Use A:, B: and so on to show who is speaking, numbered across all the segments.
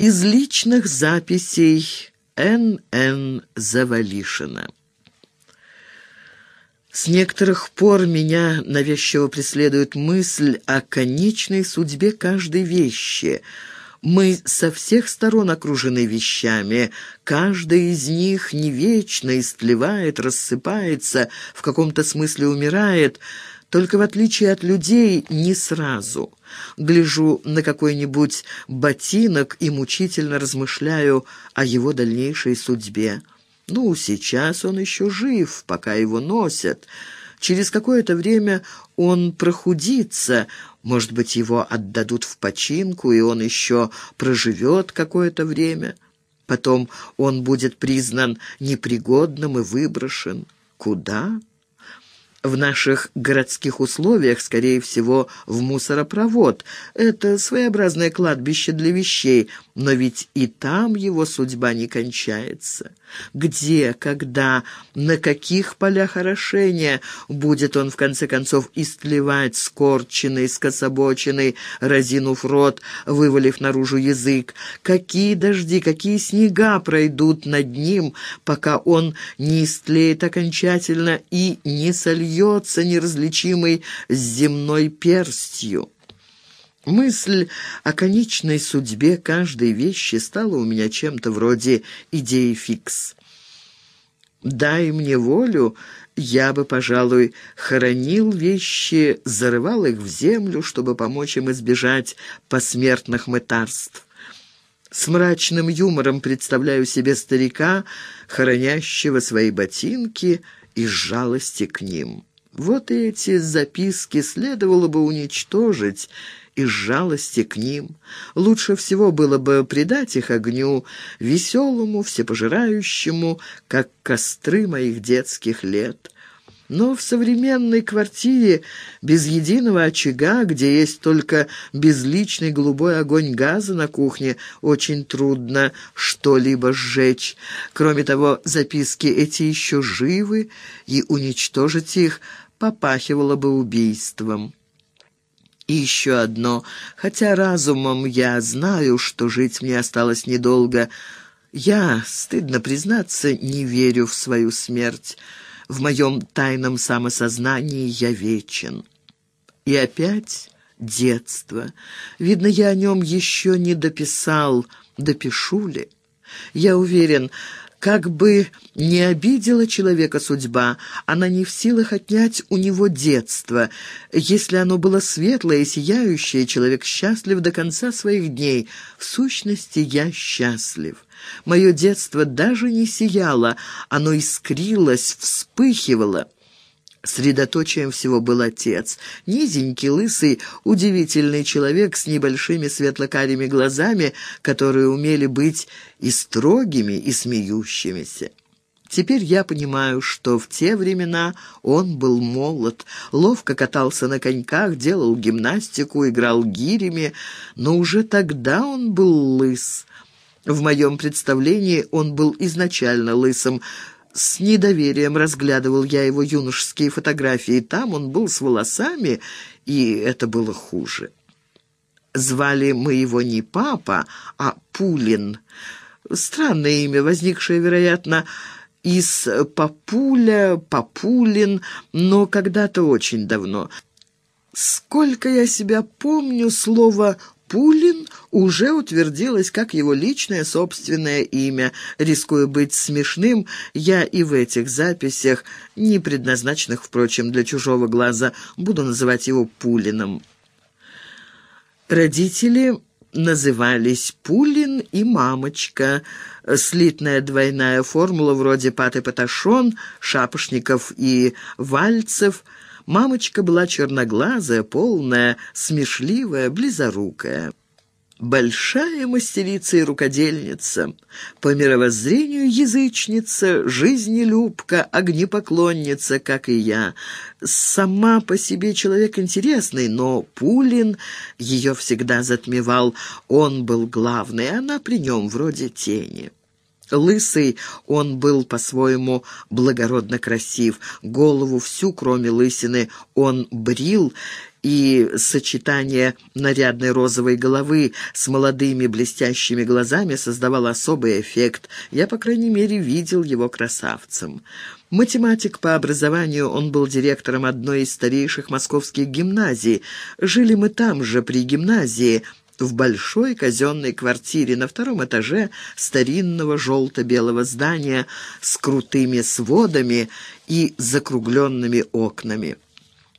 A: Из личных записей Н.Н. Завалишина. С некоторых пор меня навязчиво преследует мысль о конечной судьбе каждой вещи. Мы со всех сторон окружены вещами. Каждая из них не вечно истлевает, рассыпается, в каком-то смысле умирает, только в отличие от людей не сразу. Гляжу на какой-нибудь ботинок и мучительно размышляю о его дальнейшей судьбе. Ну, сейчас он еще жив, пока его носят. Через какое-то время он прохудится, может быть, его отдадут в починку, и он еще проживет какое-то время. Потом он будет признан непригодным и выброшен. Куда? В наших городских условиях, скорее всего, в мусоропровод. Это своеобразное кладбище для вещей, но ведь и там его судьба не кончается. Где, когда, на каких полях орошения будет он, в конце концов, истлевать, скорченный, скособоченный, разинув рот, вывалив наружу язык? Какие дожди, какие снега пройдут над ним, пока он не истлеет окончательно и не сольется неразличимой с земной перстью? Мысль о конечной судьбе каждой вещи стала у меня чем-то вроде идеи фикс. «Дай мне волю, я бы, пожалуй, хоронил вещи, зарывал их в землю, чтобы помочь им избежать посмертных мытарств. С мрачным юмором представляю себе старика, хоронящего свои ботинки из жалости к ним. Вот эти записки следовало бы уничтожить, из жалости к ним. Лучше всего было бы предать их огню, веселому, всепожирающему, как костры моих детских лет. Но в современной квартире без единого очага, где есть только безличный голубой огонь газа на кухне, очень трудно что-либо сжечь. Кроме того, записки эти еще живы, и уничтожить их попахивало бы убийством. И еще одно. Хотя разумом я знаю, что жить мне осталось недолго, я, стыдно признаться, не верю в свою смерть. В моем тайном самосознании я вечен. И опять детство. Видно, я о нем еще не дописал, допишу ли. Я уверен, как бы не обидела человека судьба, она не в силах отнять у него детство. Если оно было светлое и сияющее, человек счастлив до конца своих дней. В сущности, я счастлив. Мое детство даже не сияло, оно искрилось, вспыхивало. Средоточием всего был отец. Низенький, лысый, удивительный человек с небольшими светлокарими глазами, которые умели быть и строгими, и смеющимися. Теперь я понимаю, что в те времена он был молод, ловко катался на коньках, делал гимнастику, играл гирями, но уже тогда он был лыс. В моем представлении он был изначально лысым, с недоверием разглядывал я его юношеские фотографии. Там он был с волосами, и это было хуже. Звали мы его не Папа, а Пулин. Странное имя, возникшее, вероятно, из Папуля, Папулин, но когда-то очень давно. Сколько я себя помню, слово Пулин уже утвердилось как его личное собственное имя. Рискуя быть смешным, я и в этих записях, не предназначенных, впрочем, для чужого глаза, буду называть его Пулиным. Родители назывались Пулин и Мамочка. Слитная двойная формула вроде Паты Паташон, Шапошников и Вальцев – Мамочка была черноглазая, полная, смешливая, близорукая. Большая мастерица и рукодельница, по мировоззрению язычница, жизнелюбка, огнепоклонница, как и я. Сама по себе человек интересный, но Пулин ее всегда затмевал. Он был главный, она при нем вроде тени. Лысый он был по-своему благородно красив, голову всю, кроме лысины, он брил, и сочетание нарядной розовой головы с молодыми блестящими глазами создавало особый эффект. Я, по крайней мере, видел его красавцем. Математик по образованию, он был директором одной из старейших московских гимназий. Жили мы там же, при гимназии, в большой казенной квартире на втором этаже старинного желто-белого здания с крутыми сводами и закругленными окнами.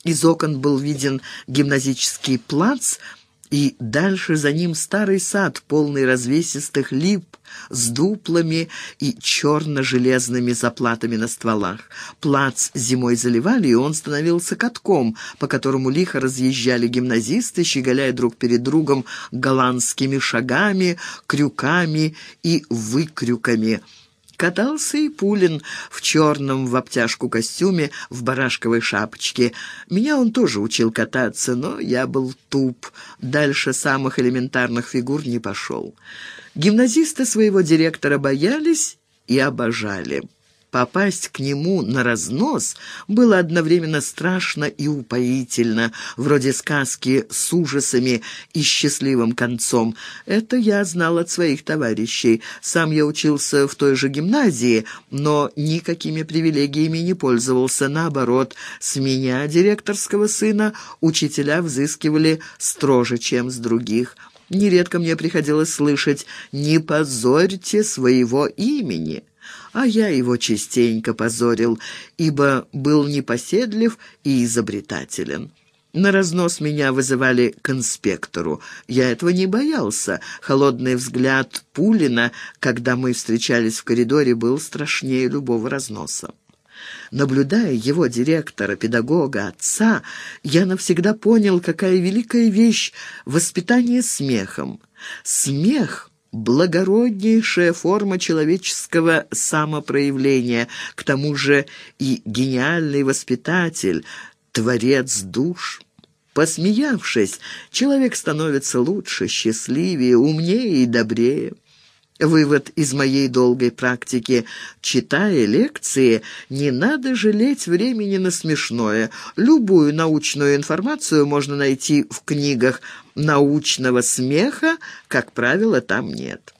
A: Из окон был виден гимназический плац – и дальше за ним старый сад, полный развесистых лип, с дуплами и черно-железными заплатами на стволах. Плац зимой заливали, и он становился катком, по которому лихо разъезжали гимназисты, щеголяя друг перед другом голландскими шагами, крюками и выкрюками – Катался и Пулин в черном в обтяжку костюме, в барашковой шапочке. Меня он тоже учил кататься, но я был туп. Дальше самых элементарных фигур не пошел. Гимназисты своего директора боялись и обожали. Попасть к нему на разнос было одновременно страшно и упоительно, вроде сказки с ужасами и счастливым концом. Это я знал от своих товарищей. Сам я учился в той же гимназии, но никакими привилегиями не пользовался. Наоборот, с меня, директорского сына, учителя взыскивали строже, чем с других. Нередко мне приходилось слышать «не позорьте своего имени» а я его частенько позорил, ибо был непоседлив и изобретателен. На разнос меня вызывали к инспектору. Я этого не боялся. Холодный взгляд Пулина, когда мы встречались в коридоре, был страшнее любого разноса. Наблюдая его директора, педагога, отца, я навсегда понял, какая великая вещь — воспитание смехом. Смех благороднейшая форма человеческого самопроявления, к тому же и гениальный воспитатель, творец душ. Посмеявшись, человек становится лучше, счастливее, умнее и добрее. Вывод из моей долгой практики. Читая лекции, не надо жалеть времени на смешное. Любую научную информацию можно найти в книгах. Научного смеха, как правило, там нет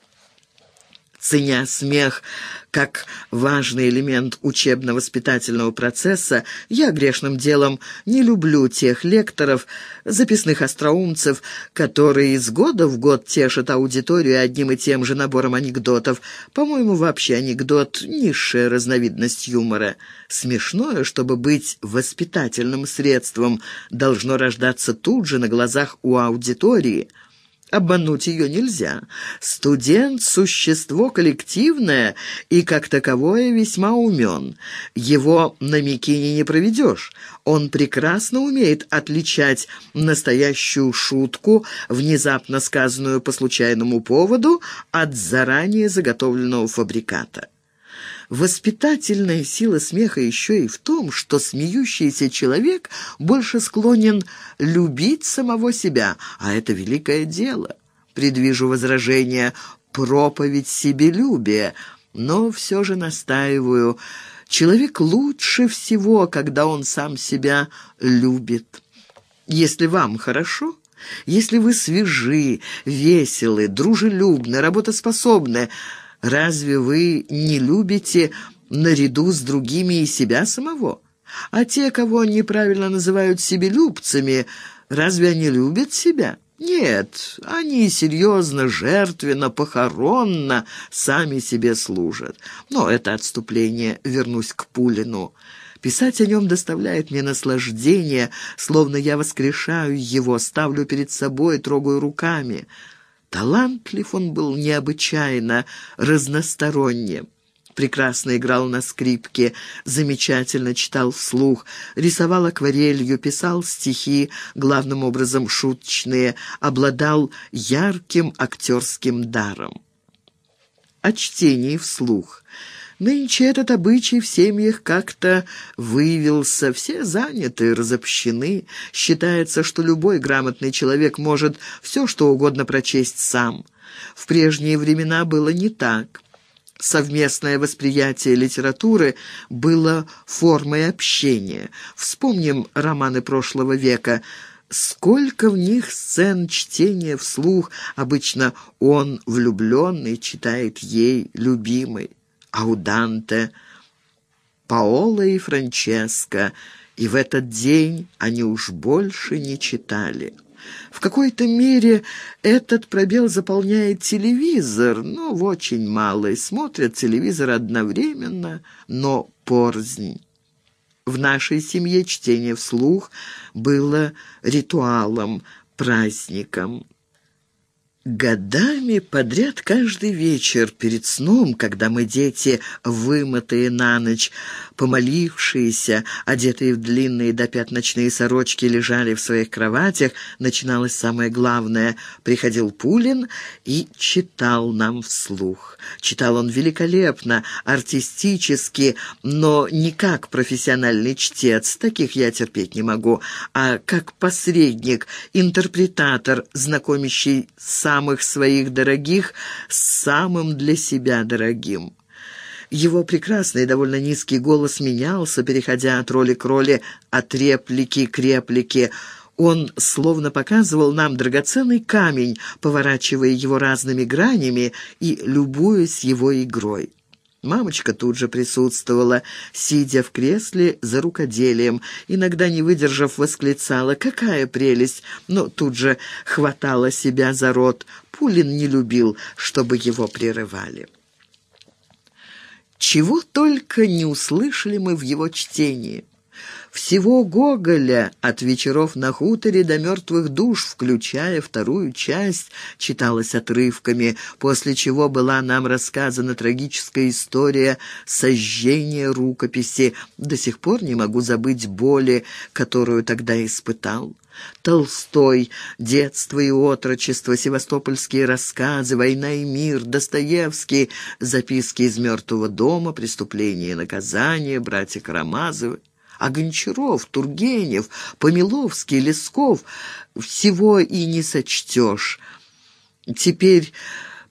A: ценя смех как важный элемент учебно-воспитательного процесса, я грешным делом не люблю тех лекторов, записных остроумцев, которые из года в год тешат аудиторию одним и тем же набором анекдотов. По-моему, вообще анекдот — низшая разновидность юмора. Смешное, чтобы быть воспитательным средством, должно рождаться тут же на глазах у аудитории — Обмануть ее нельзя. Студент — существо коллективное и, как таковое, весьма умен. Его на Микине не проведешь. Он прекрасно умеет отличать настоящую шутку, внезапно сказанную по случайному поводу, от заранее заготовленного фабриката. Воспитательная сила смеха еще и в том, что смеющийся человек больше склонен любить самого себя, а это великое дело. Предвижу возражение «проповедь себелюбия», но все же настаиваю «человек лучше всего, когда он сам себя любит». Если вам хорошо, если вы свежи, веселы, дружелюбны, работоспособны, Разве вы не любите наряду с другими и себя самого? А те, кого неправильно называют себелюбцами, разве они любят себя? Нет, они серьезно, жертвенно, похоронно сами себе служат. Но это отступление, вернусь к Пулину. Писать о нем доставляет мне наслаждение, словно я воскрешаю его, ставлю перед собой, трогаю руками. Талантлив он был необычайно, разносторонне. Прекрасно играл на скрипке, замечательно читал вслух, рисовал акварелью, писал стихи, главным образом шуточные, обладал ярким актерским даром. О чтении вслух – Нынче этот обычай в семьях как-то выявился, все заняты, разобщены. Считается, что любой грамотный человек может все, что угодно прочесть сам. В прежние времена было не так. Совместное восприятие литературы было формой общения. Вспомним романы прошлого века – Сколько в них сцен чтения вслух, обычно он, влюбленный, читает ей, любимый, а у Данте Паола и Франческо, и в этот день они уж больше не читали. В какой-то мере этот пробел заполняет телевизор, но в очень малой. Смотрят телевизор одновременно, но порзнь. В нашей семье чтение вслух было ритуалом, праздником. Годами подряд каждый вечер перед сном, когда мы, дети, вымытые на ночь, помолившиеся, одетые в длинные до пят ночные сорочки, лежали в своих кроватях, начиналось самое главное. Приходил Пулин и читал нам вслух. Читал он великолепно, артистически, но не как профессиональный чтец, таких я терпеть не могу, а как посредник, интерпретатор, знакомящий с самых своих дорогих с самым для себя дорогим. Его прекрасный, довольно низкий голос менялся, переходя от роли к роли, от реплики к реплике. Он словно показывал нам драгоценный камень, поворачивая его разными гранями и любуясь его игрой. Мамочка тут же присутствовала, сидя в кресле за рукоделием. Иногда, не выдержав, восклицала «Какая прелесть!» но тут же хватала себя за рот. Пулин не любил, чтобы его прерывали. Чего только не услышали мы в его чтении. Всего Гоголя от вечеров на хуторе до мертвых душ, включая вторую часть, читалась отрывками, после чего была нам рассказана трагическая история сожжения рукописи. До сих пор не могу забыть боли, которую тогда испытал. Толстой, детство и отрочество, севастопольские рассказы, война и мир, Достоевский, записки из мертвого дома, преступление и наказание, братья Карамазовы а Гончаров, Тургенев, Помиловский, Лесков всего и не сочтешь. Теперь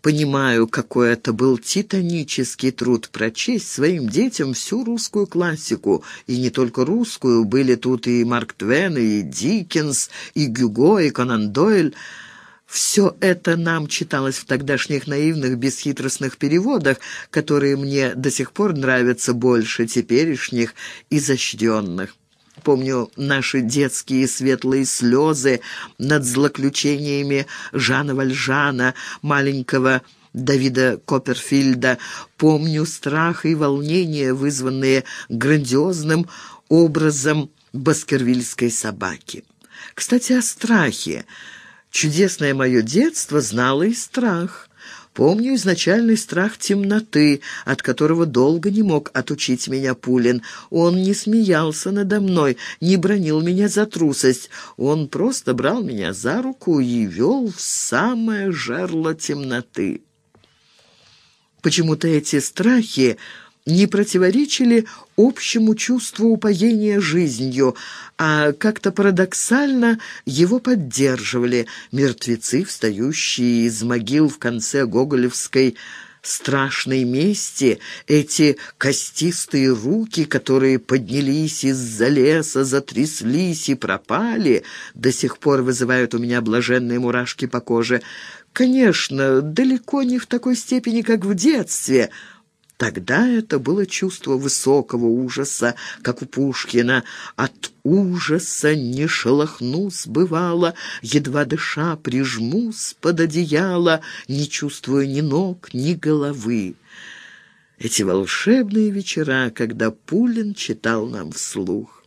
A: понимаю, какой это был титанический труд прочесть своим детям всю русскую классику. И не только русскую, были тут и Марк Твен, и Диккенс, и Гюго, и Конан Дойль. Все это нам читалось в тогдашних наивных, бесхитростных переводах, которые мне до сих пор нравятся больше теперешних, изощренных. Помню наши детские светлые слезы над злоключениями Жана Вальжана, маленького Давида Копперфильда. Помню страх и волнение, вызванные грандиозным образом баскервильской собаки. Кстати, о страхе. Чудесное мое детство знало и страх. Помню изначальный страх темноты, от которого долго не мог отучить меня Пулин. Он не смеялся надо мной, не бронил меня за трусость. Он просто брал меня за руку и вел в самое жерло темноты. Почему-то эти страхи не противоречили общему чувству упоения жизнью, а как-то парадоксально его поддерживали мертвецы, встающие из могил в конце Гоголевской страшной мести, эти костистые руки, которые поднялись из-за леса, затряслись и пропали, до сих пор вызывают у меня блаженные мурашки по коже. Конечно, далеко не в такой степени, как в детстве — Тогда это было чувство высокого ужаса, как у Пушкина. От ужаса не шелохнусь, бывало, едва дыша прижмусь под одеяло, не чувствуя ни ног, ни головы. Эти волшебные вечера, когда Пулин читал нам вслух.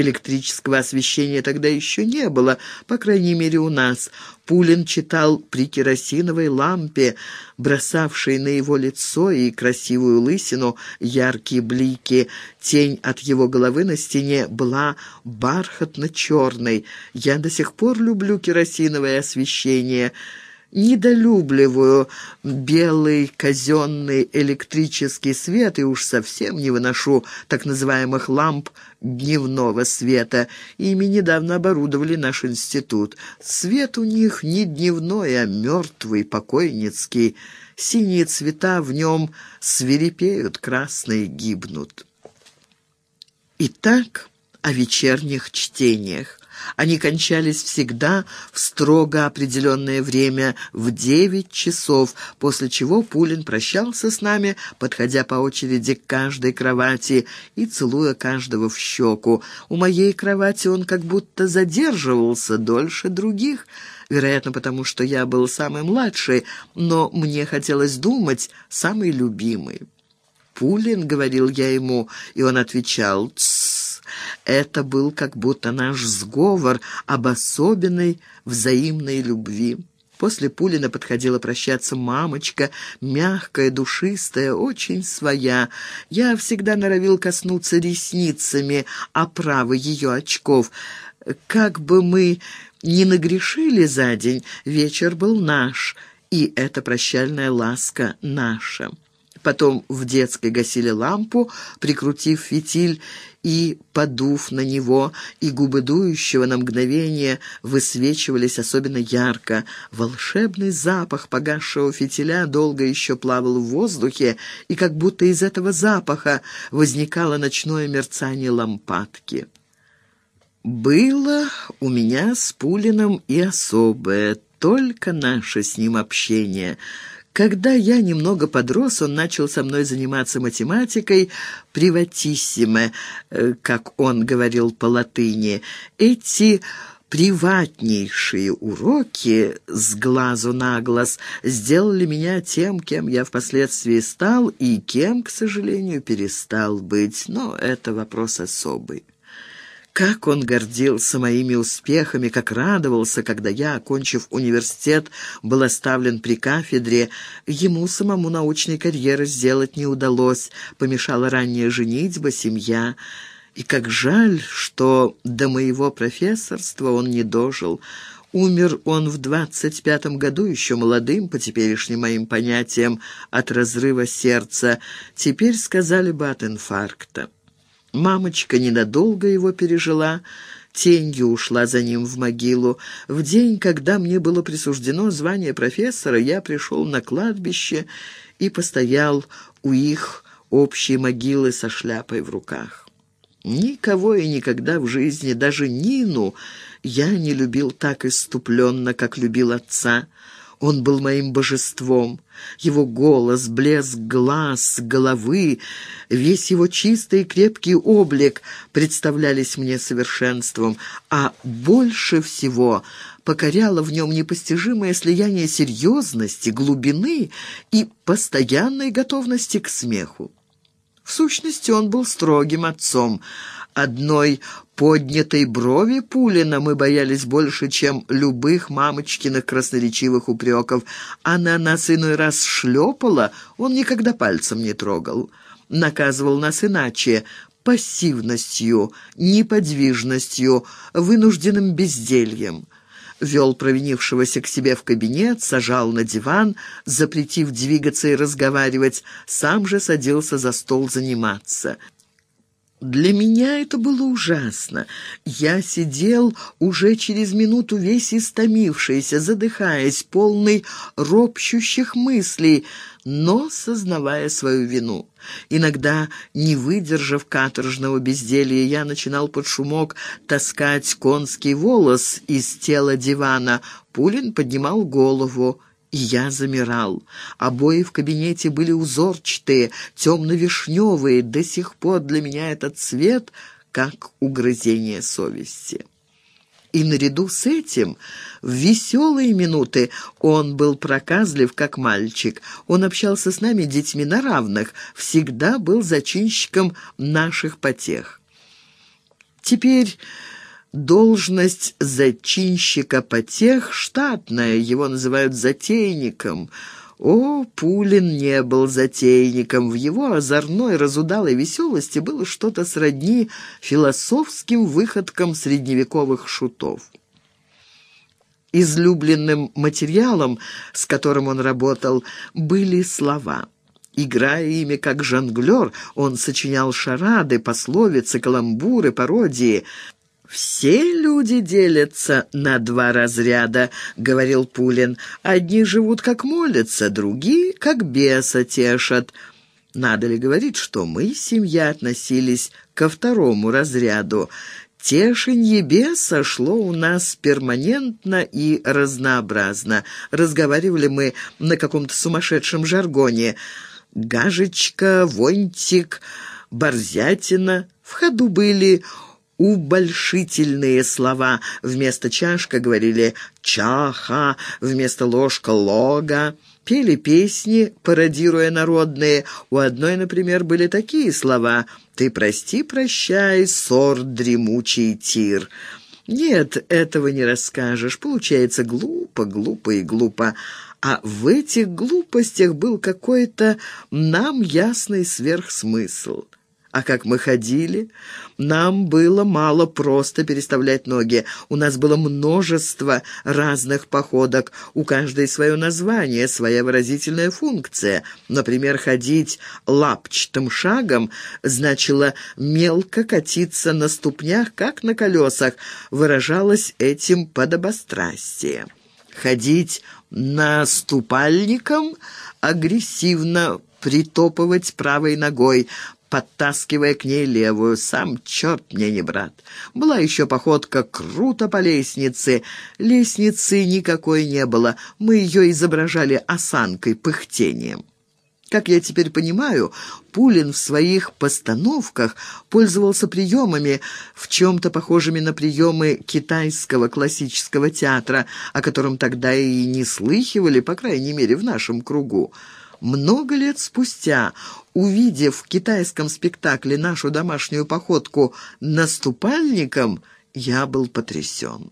A: Электрического освещения тогда еще не было, по крайней мере у нас. Пулин читал при керосиновой лампе, бросавшей на его лицо и красивую лысину яркие блики. Тень от его головы на стене была бархатно-черной. Я до сих пор люблю керосиновое освещение недолюбливаю белый казенный электрический свет и уж совсем не выношу так называемых ламп дневного света. Ими недавно оборудовали наш институт. Свет у них не дневной, а мертвый, покойницкий. Синие цвета в нем свирепеют, красные гибнут. Итак, о вечерних чтениях. Они кончались всегда в строго определенное время, в девять часов, после чего Пулин прощался с нами, подходя по очереди к каждой кровати и целуя каждого в щеку. У моей кровати он как будто задерживался дольше других, вероятно, потому что я был самый младший, но мне хотелось думать, самый любимый. «Пулин», — говорил я ему, и он отвечал. Это был как будто наш сговор об особенной взаимной любви. После Пулина подходила прощаться мамочка, мягкая, душистая, очень своя. Я всегда норовил коснуться ресницами оправы ее очков. Как бы мы ни нагрешили за день, вечер был наш, и эта прощальная ласка наша. Потом в детской гасили лампу, прикрутив фитиль и подув на него, и губы дующего на мгновение высвечивались особенно ярко. Волшебный запах погасшего фитиля долго еще плавал в воздухе, и как будто из этого запаха возникало ночное мерцание лампадки. Было у меня с Пулиным и особое, только наше с ним общение — когда я немного подрос, он начал со мной заниматься математикой «приватиссиме», э, как он говорил по латыни. Эти приватнейшие уроки с глазу на глаз сделали меня тем, кем я впоследствии стал и кем, к сожалению, перестал быть. Но это вопрос особый. Как он гордился моими успехами, как радовался, когда я, окончив университет, был оставлен при кафедре. Ему самому научной карьеры сделать не удалось, помешала ранняя женитьба, семья. И как жаль, что до моего профессорства он не дожил. Умер он в двадцать пятом году, еще молодым, по теперешним моим понятиям, от разрыва сердца. Теперь сказали бы от инфаркта. Мамочка ненадолго его пережила, тенью ушла за ним в могилу. В день, когда мне было присуждено звание профессора, я пришел на кладбище и постоял у их общей могилы со шляпой в руках. Никого и никогда в жизни, даже Нину, я не любил так иступленно, как любил отца. Он был моим божеством. Его голос, блеск глаз, головы, весь его чистый и крепкий облик представлялись мне совершенством, а больше всего покоряло в нем непостижимое слияние серьезности, глубины и постоянной готовности к смеху. В сущности, он был строгим отцом. Одной поднятой брови Пулина мы боялись больше, чем любых мамочкиных красноречивых упреков. Она нас иной раз шлепала, он никогда пальцем не трогал. Наказывал нас иначе, пассивностью, неподвижностью, вынужденным бездельем. Вел провинившегося к себе в кабинет, сажал на диван, запретив двигаться и разговаривать, сам же садился за стол заниматься. Для меня это было ужасно. Я сидел уже через минуту весь истомившийся, задыхаясь, полный ропщущих мыслей, но сознавая свою вину. Иногда, не выдержав каторжного безделья, я начинал под шумок таскать конский волос из тела дивана. Пулин поднимал голову и я замирал. Обои в кабинете были узорчатые, темно-вишневые. До сих пор для меня этот цвет как угрызение совести. И наряду с этим, в веселые минуты, он был проказлив, как мальчик. Он общался с нами, детьми, на равных, всегда был зачинщиком наших потех. Теперь Должность зачинщика потех штатная, его называют затейником. О, Пулин не был затейником. В его озорной, разудалой веселости было что-то сродни философским выходкам средневековых шутов. Излюбленным материалом, с которым он работал, были слова – Играя ими как жонглер, он сочинял шарады, пословицы, каламбуры, пародии – «Все люди делятся на два разряда», — говорил Пулин. «Одни живут как молятся, другие как беса тешат». Надо ли говорить, что мы, семья, относились ко второму разряду. Тешенье беса шло у нас перманентно и разнообразно. Разговаривали мы на каком-то сумасшедшем жаргоне. Гажечка, вонтик, борзятина. В ходу были убольшительные слова. Вместо чашка говорили «чаха», вместо ложка «лога». Пели песни, пародируя народные. У одной, например, были такие слова «Ты прости, прощай, сор дремучий тир». Нет, этого не расскажешь. Получается глупо, глупо и глупо. А в этих глупостях был какой-то нам ясный сверхсмысл. А как мы ходили? Нам было мало просто переставлять ноги. У нас было множество разных походок, у каждой свое название, своя выразительная функция. Например, ходить лапчатым шагом значило мелко катиться на ступнях, как на колесах, выражалось этим подобострастие. Ходить наступальником агрессивно притопывать правой ногой, подтаскивая к ней левую. Сам черт мне не брат. Была еще походка круто по лестнице. Лестницы никакой не было. Мы ее изображали осанкой, пыхтением. Как я теперь понимаю, Пулин в своих постановках пользовался приемами, в чем-то похожими на приемы китайского классического театра, о котором тогда и не слыхивали, по крайней мере, в нашем кругу. Много лет спустя, увидев в китайском спектакле нашу домашнюю походку наступальником, я был потрясен.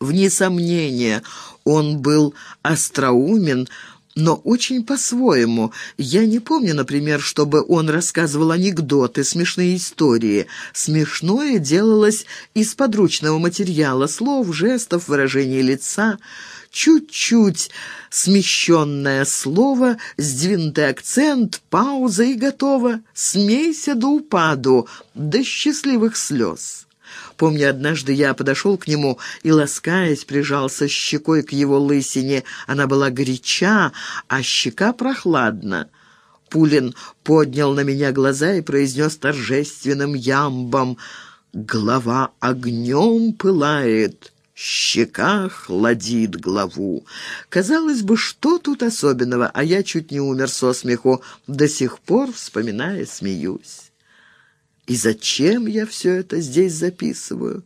A: Вне сомнения, он был остроумен, но очень по-своему. Я не помню, например, чтобы он рассказывал анекдоты, смешные истории. Смешное делалось из подручного материала, слов, жестов, выражений лица – чуть-чуть смещенное слово, сдвинутый акцент, пауза и готово. Смейся до упаду, до счастливых слез. Помню, однажды я подошел к нему и, ласкаясь, прижался щекой к его лысине. Она была горяча, а щека прохладна. Пулин поднял на меня глаза и произнес торжественным ямбом «Голова огнем пылает» щека хладит главу. Казалось бы, что тут особенного, а я чуть не умер со смеху, до сих пор, вспоминая, смеюсь. И зачем я все это здесь записываю?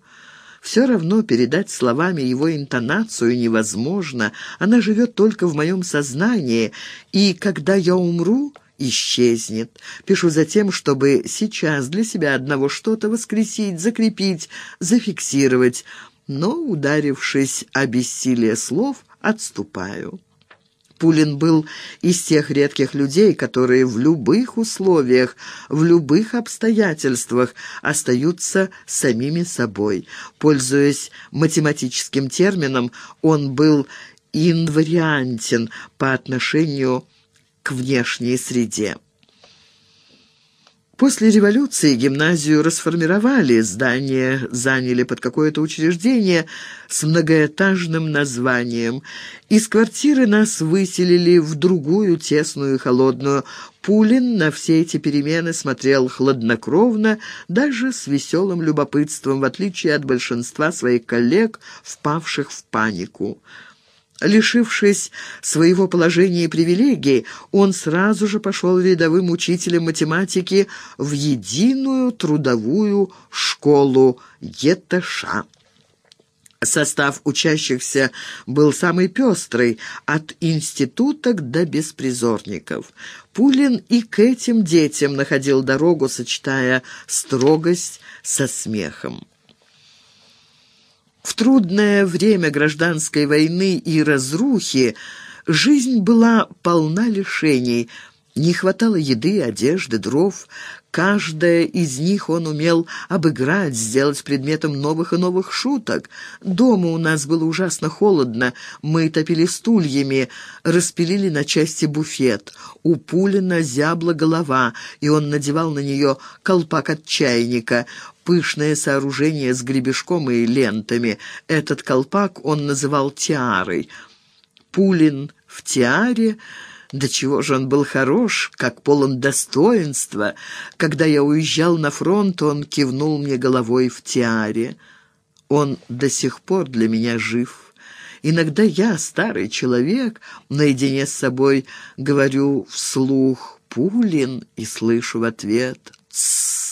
A: Все равно передать словами его интонацию невозможно, она живет только в моем сознании, и когда я умру исчезнет. Пишу за тем, чтобы сейчас для себя одного что-то воскресить, закрепить, зафиксировать но, ударившись о бессилие слов, отступаю. Пулин был из тех редких людей, которые в любых условиях, в любых обстоятельствах остаются самими собой. Пользуясь математическим термином, он был инвариантен по отношению к внешней среде. После революции гимназию расформировали, здание заняли под какое-то учреждение с многоэтажным названием. Из квартиры нас выселили в другую, тесную и холодную. Пулин на все эти перемены смотрел хладнокровно, даже с веселым любопытством, в отличие от большинства своих коллег, впавших в панику. Лишившись своего положения и привилегий, он сразу же пошел рядовым учителем математики в единую трудовую школу ЕТШ. Состав учащихся был самый пестрый, от институток до беспризорников. Пулин и к этим детям находил дорогу, сочетая строгость со смехом. В трудное время гражданской войны и разрухи жизнь была полна лишений. Не хватало еды, одежды, дров. Каждая из них он умел обыграть, сделать предметом новых и новых шуток. Дома у нас было ужасно холодно. Мы топили стульями, распилили на части буфет. У Пулина зябла голова, и он надевал на нее колпак от чайника пышное сооружение с гребешком и лентами. Этот колпак он называл тиарой. Пулин в тиаре До чего же он был хорош, как полон достоинства. Когда я уезжал на фронт, он кивнул мне головой в тиаре. Он до сих пор для меня жив. Иногда я, старый человек, наедине с собой говорю вслух «Пулин» и слышу в ответ «Тссс».